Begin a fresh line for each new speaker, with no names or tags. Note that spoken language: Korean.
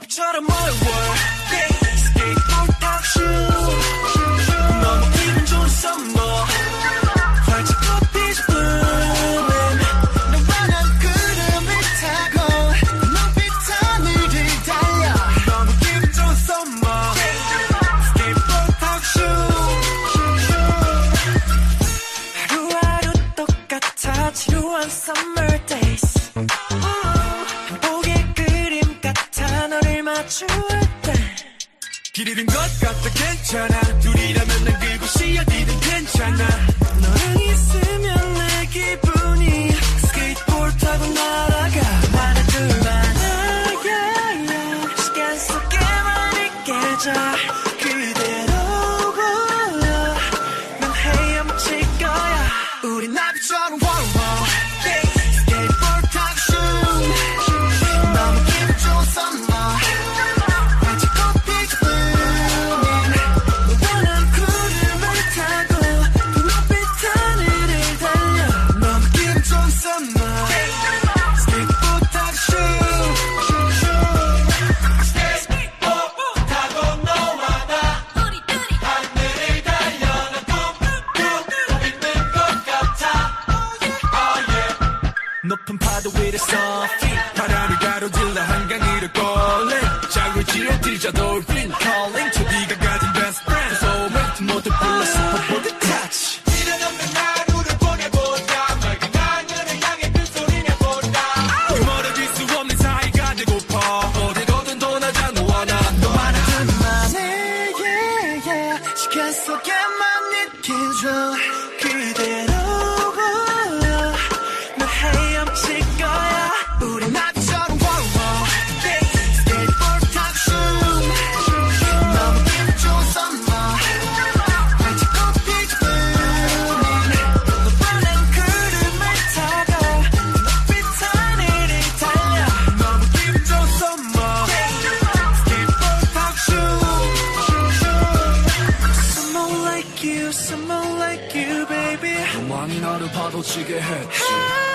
나비처 때길 잃은 것 같아 괜찮아. 둘이라면 난 그곳이 어디든 괜찮아. 너랑 있으면 내 기분이 스케이트보드 타고 날아가. 하나 둘만 yeah. 시간 속에만 있게져 그대로 골라 난 헤엄칠 거야. 우리 나비처럼 월워 surfing 바람을 가로질러 걸린 작은 지로 뒤져 dolphin calling 저 네가 가진 best friend. 소울메이트 모두 불러 하늘을 향해 큰소 like you, someone like you, baby.
많이 나를 파도치게 했지